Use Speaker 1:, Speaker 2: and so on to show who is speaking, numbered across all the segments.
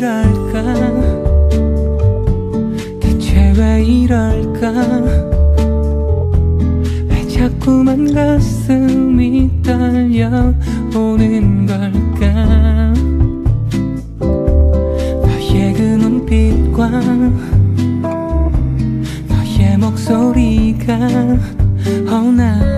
Speaker 1: 이럴까? 대체 왜 이럴까? 왜 자꾸만 가슴이 떨려오는 걸까? 너의 그 눈빛과 너의 목소리가 어나 oh,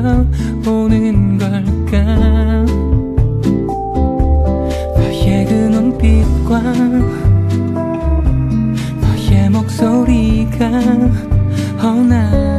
Speaker 1: 끌려오는 걸까? 너의 그 눈빛과 너의 목소리가 어나